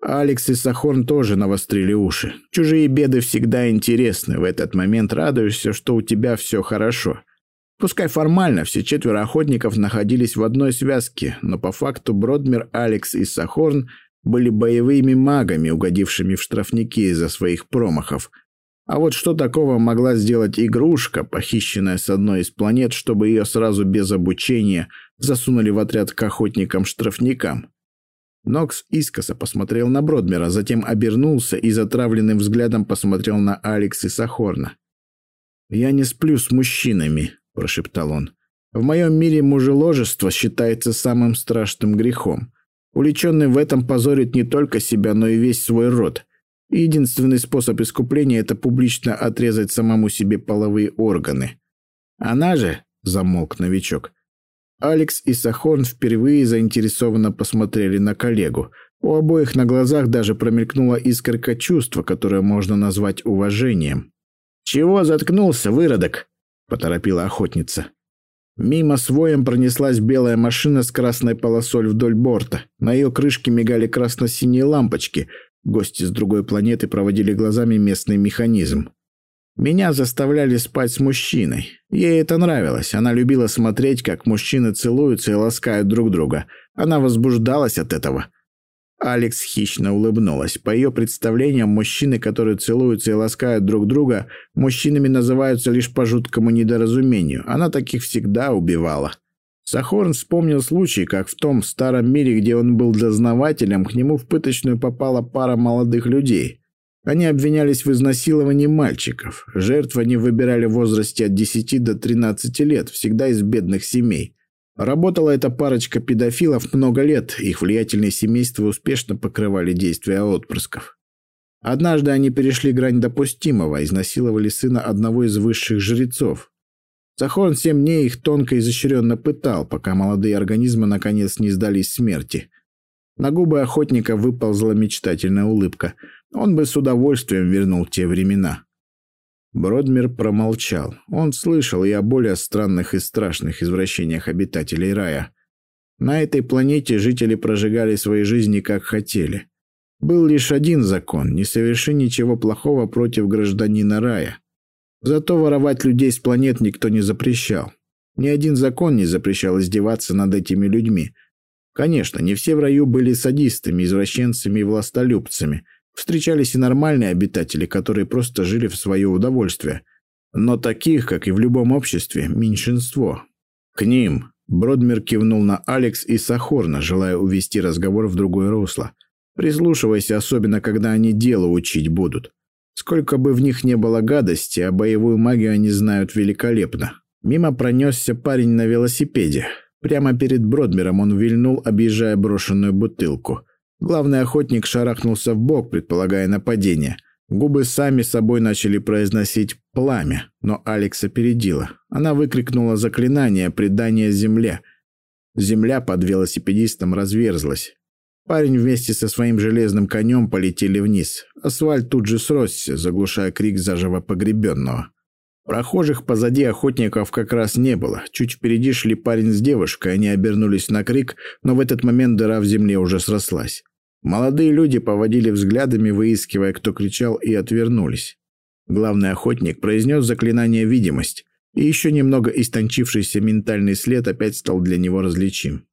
Speaker 1: Алекс и Сахорн тоже навострили уши. Чужие беды всегда интересны. В этот момент радуешься, что у тебя все хорошо. Пускай формально все четверо охотников находились в одной связке, но по факту Бродмер, Алекс и Сахорн были боевыми магами, угодившими в штрафники из-за своих промахов. А вот что такого могла сделать игрушка, похищенная с одной из планет, чтобы ее сразу без обучения засунули в отряд к охотникам-штрафникам? Нокс искоса посмотрел на Бродмера, затем обернулся и затравленным взглядом посмотрел на Алекс и Сахорна. «Я не сплю с мужчинами», – прошептал он. «В моем мире мужеложество считается самым страшным грехом. Уличенный в этом позорит не только себя, но и весь свой род. Единственный способ искупления – это публично отрезать самому себе половые органы. Она же, – замолк новичок, Алекс и Сахон впервые заинтересованно посмотрели на коллегу. У обоих на глазах даже промелькнула искорка чувства, которое можно назвать уважением. «Чего заткнулся, выродок?» – поторопила охотница. Мимо своем пронеслась белая машина с красной полосой вдоль борта. На ее крышке мигали красно-синие лампочки. Гости с другой планеты проводили глазами местный механизм. Меня заставляли спать с мужчиной. Ей это нравилось. Она любила смотреть, как мужчины целуются и ласкают друг друга. Она возбуждалась от этого. Алекс хищно улыбнулась. По ее представлениям, мужчины, которые целуются и ласкают друг друга, мужчинами называются лишь по жуткому недоразумению. Она таких всегда убивала. Сахорн вспомнил случай, как в том старом мире, где он был дознавателем, к нему в пыточную попала пара молодых людей. Они обвинялись в изнасиловании мальчиков. Жертв они выбирали в возрасте от 10 до 13 лет, всегда из бедных семей. Работала эта парочка педофилов много лет, их влиятельные семейства успешно покрывали действия отпрысков. Однажды они перешли грань допустимого, изнасиловали сына одного из высших жрецов. Сахон семь дней их тонко и изощренно пытал, пока молодые организмы наконец не сдались смерти. На губы охотника выползла мечтательная улыбка – он бы с удовольствием вернул те времена. Бродмер промолчал. Он слышал и о более странных и страшных извращениях обитателей рая. На этой планете жители прожигали свои жизни как хотели. Был лишь один закон – не соверши ничего плохого против гражданина рая. Зато воровать людей с планет никто не запрещал. Ни один закон не запрещал издеваться над этими людьми. Конечно, не все в раю были садистами, извращенцами и властолюбцами – Встречались и нормальные обитатели, которые просто жили в свое удовольствие. Но таких, как и в любом обществе, меньшинство. К ним Бродмер кивнул на Алекс и Сахорна, желая увести разговор в другое русло. Прислушивайся, особенно когда они дело учить будут. Сколько бы в них не было гадости, а боевую магию они знают великолепно. Мимо пронесся парень на велосипеде. Прямо перед Бродмером он вильнул, объезжая брошенную бутылку. Главный охотник шарахнулся в бок, предполагая нападение. Губы сами собой начали произносить «пламя», но Алекс опередила. Она выкрикнула заклинание «предание земле». Земля под велосипедистом разверзлась. Парень вместе со своим железным конем полетели вниз. Асфальт тут же сросся, заглушая крик заживо погребенного. Прохожих позади охотников как раз не было. Чуть впереди шли парень с девушкой, они обернулись на крик, но в этот момент дыра в земле уже срослась. Молодые люди поводили взглядами, выискивая, кто кричал, и отвернулись. Главный охотник произнес заклинание «видимость», и еще немного истончившийся ментальный след опять стал для него различим.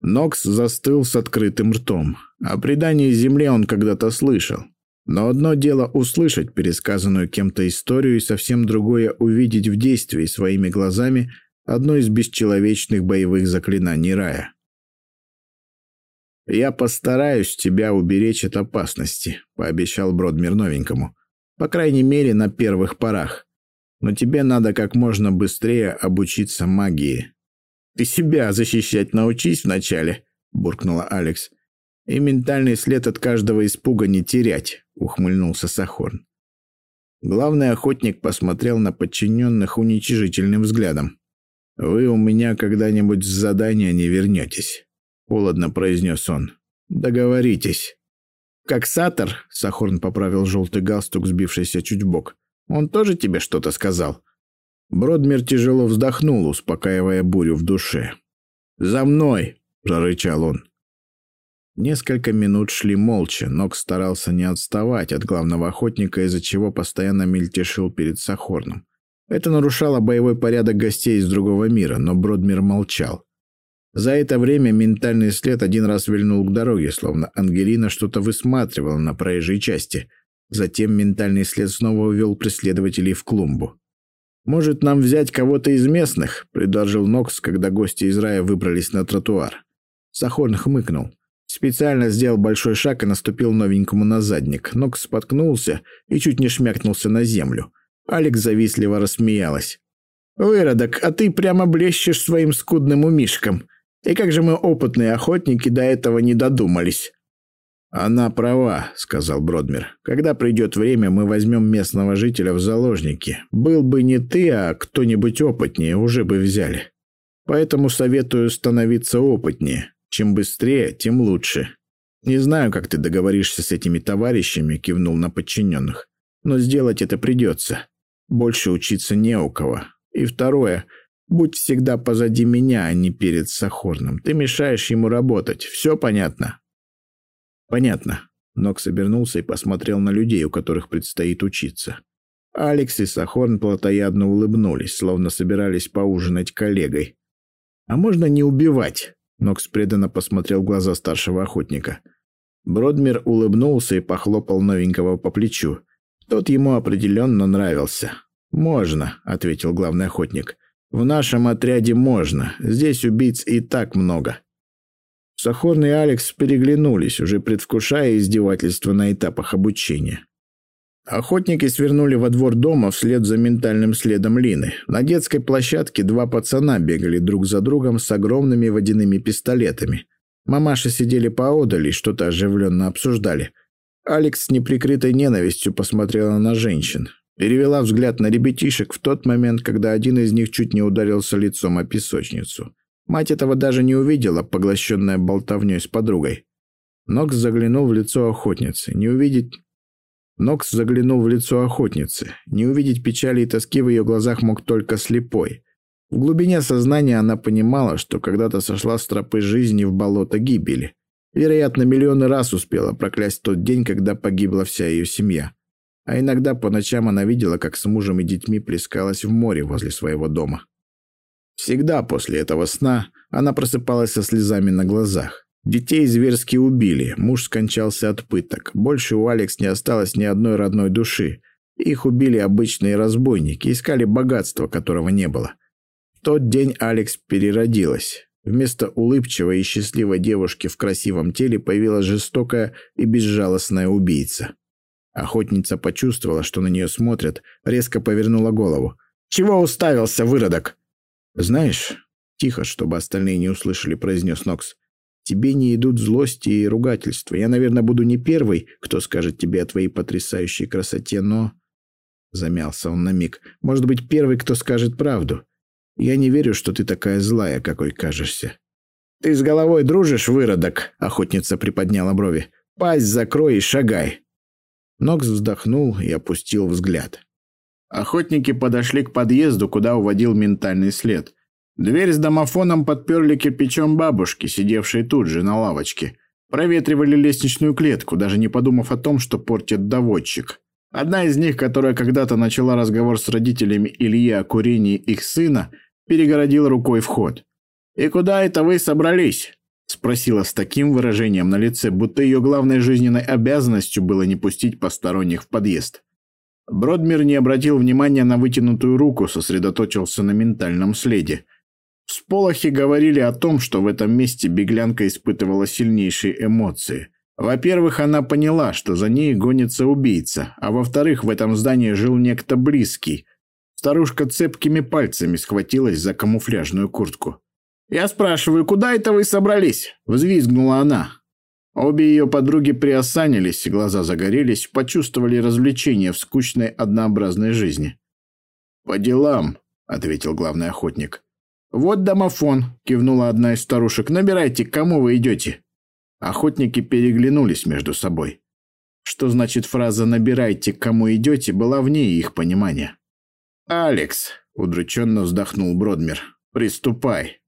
Speaker 1: Нокс застыл с открытым ртом. О предании Земле он когда-то слышал. Но одно дело услышать пересказанную кем-то историю, и совсем другое увидеть в действии своими глазами одно из бесчеловечных боевых заклинаний рая. «Я постараюсь тебя уберечь от опасности», — пообещал Бродмир новенькому. «По крайней мере, на первых порах. Но тебе надо как можно быстрее обучиться магии». «Ты себя защищать научись вначале», — буркнула Алекс. «И ментальный след от каждого испуга не терять», — ухмыльнулся Сахорн. Главный охотник посмотрел на подчиненных уничижительным взглядом. «Вы у меня когда-нибудь с задания не вернетесь». — холодно произнес он. «Договоритесь». «Как Сатор», — Сахорн поправил желтый галстук, сбившийся чуть бок. «Он тоже тебе что-то сказал?» Бродмер тяжело вздохнул, успокаивая бурю в душе. «За мной!» — прорычал он. Несколько минут шли молча, Нок старался не отставать от главного охотника, из-за чего постоянно мельтешил перед Сахорном. Это нарушало боевой порядок гостей из другого мира, но Бродмир молчал. За это время ментальный след один раз вильнул к дороге, словно Ангелина что-то высматривала на проезжей части. Затем ментальный след снова увел преследователей в клумбу. «Может, нам взять кого-то из местных?» – предложил Нокс, когда гости из рая выбрались на тротуар. Сахорн хмыкнул. Специально сделал большой шаг и наступил новенькому на задник. Нокс споткнулся и чуть не шмякнулся на землю. Алекс завистливо рассмеялась. «Выродок, а ты прямо блещешь своим скудным умишком. И как же мы, опытные охотники, до этого не додумались?» «Она права», — сказал Бродмер. «Когда придет время, мы возьмем местного жителя в заложники. Был бы не ты, а кто-нибудь опытнее, уже бы взяли. Поэтому советую становиться опытнее. Чем быстрее, тем лучше. Не знаю, как ты договоришься с этими товарищами», — кивнул на подчиненных. «Но сделать это придется. Больше учиться не у кого. И второе — Будь всегда позади меня, а не перед Сахорным. Ты мешаешь ему работать. Все понятно?» «Понятно». Нокс обернулся и посмотрел на людей, у которых предстоит учиться. Алекс и Сахорн плотоядно улыбнулись, словно собирались поужинать коллегой. «А можно не убивать?» Нокс преданно посмотрел в глаза старшего охотника. Бродмир улыбнулся и похлопал новенького по плечу. Тот ему определенно нравился. «Можно», — ответил главный охотник. «В нашем отряде можно. Здесь убийц и так много». Сахорн и Алекс переглянулись, уже предвкушая издевательство на этапах обучения. Охотники свернули во двор дома вслед за ментальным следом Лины. На детской площадке два пацана бегали друг за другом с огромными водяными пистолетами. Мамаши сидели поодаль и что-то оживленно обсуждали. Алекс с неприкрытой ненавистью посмотрела на женщин. Перевела взгляд на ребятишек в тот момент, когда один из них чуть не ударился лицом о песочницу. Мать этого даже не увидела, поглощенная болтовней с подругой. Нокс заглянул в лицо охотницы. Не увидеть Нокс заглянул в лицо охотницы. Не увидеть печали и тоски в ее глазах мог только слепой. В глубине сознания она понимала, что когда-то сошла с тропы жизни в болото гибели. Вероятно, миллионы раз успела проклясть тот день, когда погибла вся ее семья. А иногда по ночам она видела, как с мужем и детьми плескалась в море возле своего дома. Всегда после этого сна она просыпалась со слезами на глазах. Детей зверски убили, муж скончался от пыток. Больше у Алекс не осталось ни одной родной души. Их убили обычные разбойники, искали богатства, которого не было. В тот день Алекс переродилась. Вместо улыбчивой и счастливой девушки в красивом теле появилась жестокая и безжалостная убийца. Охотница почувствовала, что на нее смотрят, резко повернула голову. «Чего уставился, выродок?» «Знаешь...» — тихо, чтобы остальные не услышали, произнес Нокс. Тебе не идут злости и ругательства. Я, наверное, буду не первый, кто скажет тебе о твоей потрясающей красоте, но...» Замялся он на миг. «Может быть, первый, кто скажет правду. Я не верю, что ты такая злая, какой кажешься». «Ты с головой дружишь, выродок?» — охотница приподняла брови. «Пасть закрой и шагай». Нокс вздохнул и опустил взгляд. Охотники подошли к подъезду, куда уводил ментальный след — Дверь с домофоном подперли кирпичом бабушки, сидевшей тут же на лавочке. Проветривали лестничную клетку, даже не подумав о том, что портит доводчик. Одна из них, которая когда-то начала разговор с родителями Ильи о курении их сына, перегородила рукой вход. «И куда это вы собрались?» – спросила с таким выражением на лице, будто ее главной жизненной обязанностью было не пустить посторонних в подъезд. Бродмир не обратил внимания на вытянутую руку, сосредоточился на ментальном следе – Всполохи говорили о том, что в этом месте беглянка испытывала сильнейшие эмоции. Во-первых, она поняла, что за ней гонится убийца, а во-вторых, в этом здании жил некто близкий. Старушка цепкими пальцами схватилась за камуфляжную куртку. «Я спрашиваю, куда это вы собрались?» – взвизгнула она. Обе ее подруги приосанились, глаза загорелись, почувствовали развлечение в скучной однообразной жизни. «По делам», — ответил главный охотник. «Вот домофон», — кивнула одна из старушек. «Набирайте, к кому вы идете?» Охотники переглянулись между собой. Что значит фраза «набирайте, к кому идете» была вне их понимания. «Алекс», — удрученно вздохнул Бродмер, — «приступай».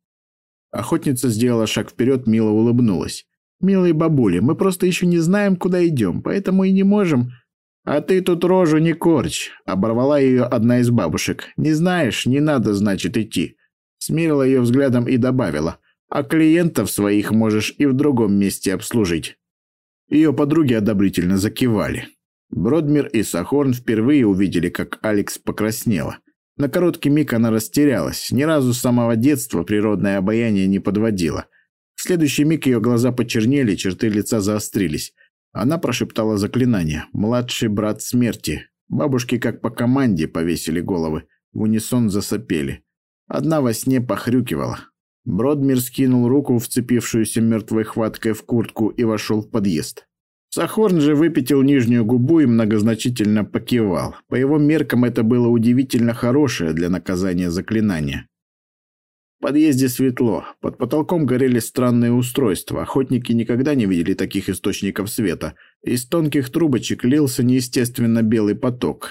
Speaker 1: Охотница сделала шаг вперед, мило улыбнулась. «Милые бабули, мы просто еще не знаем, куда идем, поэтому и не можем...» «А ты тут рожу не корчь», — оборвала ее одна из бабушек. «Не знаешь, не надо, значит, идти смирила ее взглядом и добавила, «А клиентов своих можешь и в другом месте обслужить». Ее подруги одобрительно закивали. Бродмир и Сахорн впервые увидели, как Алекс покраснела. На короткий миг она растерялась. Ни разу с самого детства природное обаяние не подводило. В следующий миг ее глаза почернели, черты лица заострились. Она прошептала заклинание «Младший брат смерти». Бабушки как по команде повесили головы. В унисон засопели. Одна во сне похрюкивала. Бродмир скинул руку, вцепившуюся мертвой хваткой в куртку, и вошел в подъезд. Сахорн же выпятил нижнюю губу и многозначительно покивал. По его меркам это было удивительно хорошее для наказания заклинание. В подъезде светло. Под потолком горели странные устройства. Охотники никогда не видели таких источников света. Из тонких трубочек лился неестественно белый поток.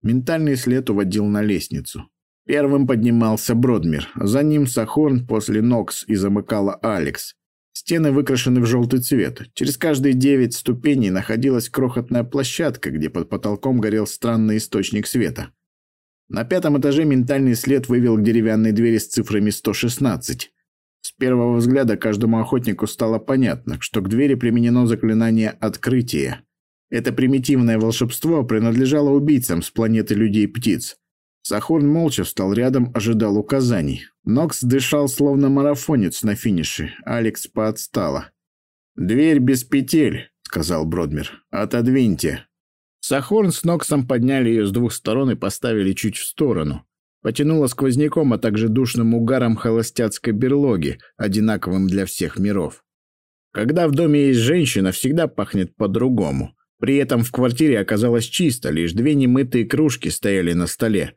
Speaker 1: Ментальный след уводил на лестницу. Первым поднимался Бродмир, за ним Сахорн, после Нокс и замыкала Алекс. Стены выкрашены в желтый цвет. Через каждые девять ступеней находилась крохотная площадка, где под потолком горел странный источник света. На пятом этаже ментальный след вывел к деревянной двери с цифрами 116. С первого взгляда каждому охотнику стало понятно, что к двери применено заклинание «Открытие». Это примитивное волшебство принадлежало убийцам с планеты людей-птиц. Сахорн молча встал рядом, ожидал указаний. Нокс дышал словно марафонец на финише. Алекс поотстала. «Дверь без петель», — сказал Бродмер. «Отодвиньте». Сахорн с Ноксом подняли ее с двух сторон и поставили чуть в сторону. Потянуло сквозняком, а также душным угаром холостяцкой берлоги, одинаковым для всех миров. Когда в доме есть женщина, всегда пахнет по-другому. При этом в квартире оказалось чисто, лишь две немытые кружки стояли на столе.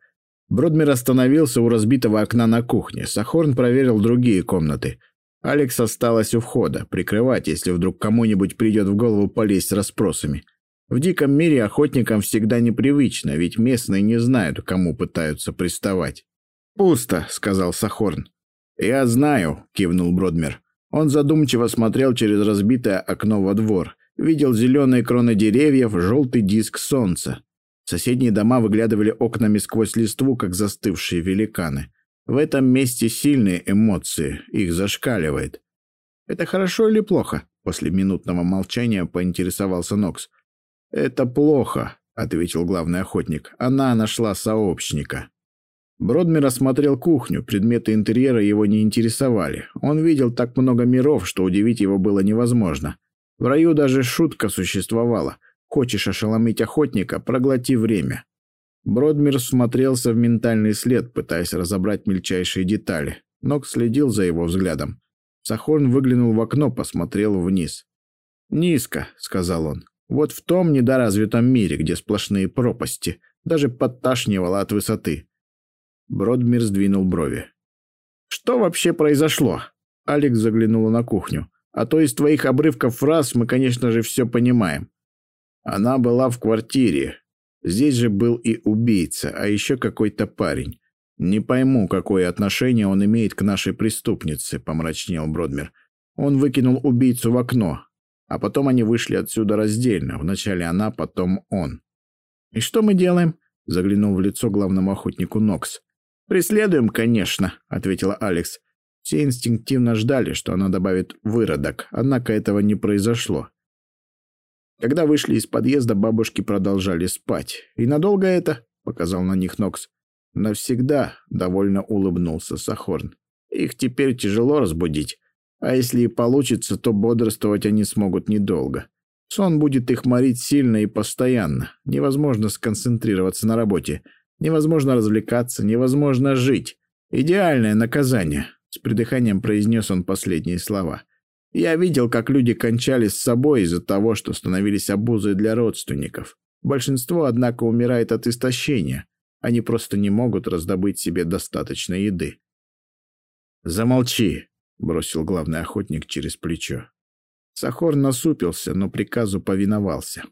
Speaker 1: Бродмер остановился у разбитого окна на кухне. Сахорн проверил другие комнаты. Алекс осталась у входа, прикрывать, если вдруг кому-нибудь придет в голову полезть с расспросами. В диком мире охотникам всегда непривычно, ведь местные не знают, кому пытаются приставать. «Пусто», — сказал Сахорн. «Я знаю», — кивнул Бродмер. Он задумчиво смотрел через разбитое окно во двор. Видел зеленые кроны деревьев, желтый диск солнца. Соседние дома выглядывали окнами сквозь листву, как застывшие великаны. В этом месте сильные эмоции, их зашкаливает. «Это хорошо или плохо?» После минутного молчания поинтересовался Нокс. «Это плохо», — ответил главный охотник. «Она нашла сообщника». Бродмер осмотрел кухню, предметы интерьера его не интересовали. Он видел так много миров, что удивить его было невозможно. В раю даже шутка существовала. Хочешь ошеломить охотника, проглоти время. Бродмир смотрелся в ментальный след, пытаясь разобрать мельчайшие детали. Нок следил за его взглядом. Сахорн выглянул в окно, посмотрел вниз. «Низко», — сказал он. «Вот в том недоразвитом мире, где сплошные пропасти. Даже подташнивало от высоты». Бродмир сдвинул брови. «Что вообще произошло?» Алекс заглянула на кухню. «А то из твоих обрывков фраз мы, конечно же, все понимаем. Она была в квартире. Здесь же был и убийца, а еще какой-то парень. Не пойму, какое отношение он имеет к нашей преступнице, помрачнел Бродмер. Он выкинул убийцу в окно, а потом они вышли отсюда раздельно. Вначале она, потом он. «И что мы делаем?» — заглянул в лицо главному охотнику Нокс. «Преследуем, конечно», — ответила Алекс. Все инстинктивно ждали, что она добавит «выродок», однако этого не произошло. Когда вышли из подъезда, бабушки продолжали спать. «И надолго это?» — показал на них Нокс. «Навсегда», — довольно улыбнулся Сахорн. «Их теперь тяжело разбудить. А если и получится, то бодрствовать они смогут недолго. Сон будет их морить сильно и постоянно. Невозможно сконцентрироваться на работе. Невозможно развлекаться, невозможно жить. Идеальное наказание», — с придыханием произнес он последние слова. Я видел, как люди кончали с собой из-за того, что становились обузой для родственников. Большинство, однако, умирает от истощения. Они просто не могут раздобыть себе достаточно еды. «Замолчи», — бросил главный охотник через плечо. Сахор насупился, но приказу повиновался.